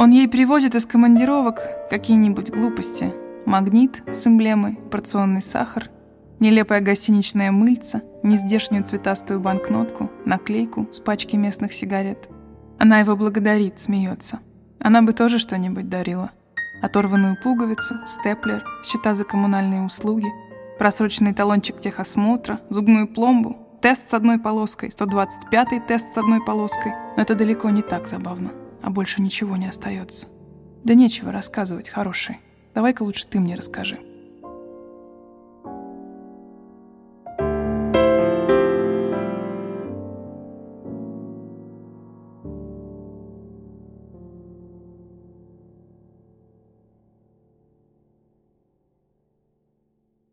Он ей привозит из командировок какие-нибудь глупости. Магнит с эмблемой, порционный сахар, нелепая гостиничная мыльца, нездешнюю цветастую банкнотку, наклейку с пачки местных сигарет. Она его благодарит, смеется. Она бы тоже что-нибудь дарила. Оторванную пуговицу, степлер, счета за коммунальные услуги, просроченный талончик техосмотра, зубную пломбу, тест с одной полоской, 125-й тест с одной полоской. Но это далеко не так забавно, а больше ничего не остается. Да нечего рассказывать, хороший. Давай-ка лучше ты мне расскажи.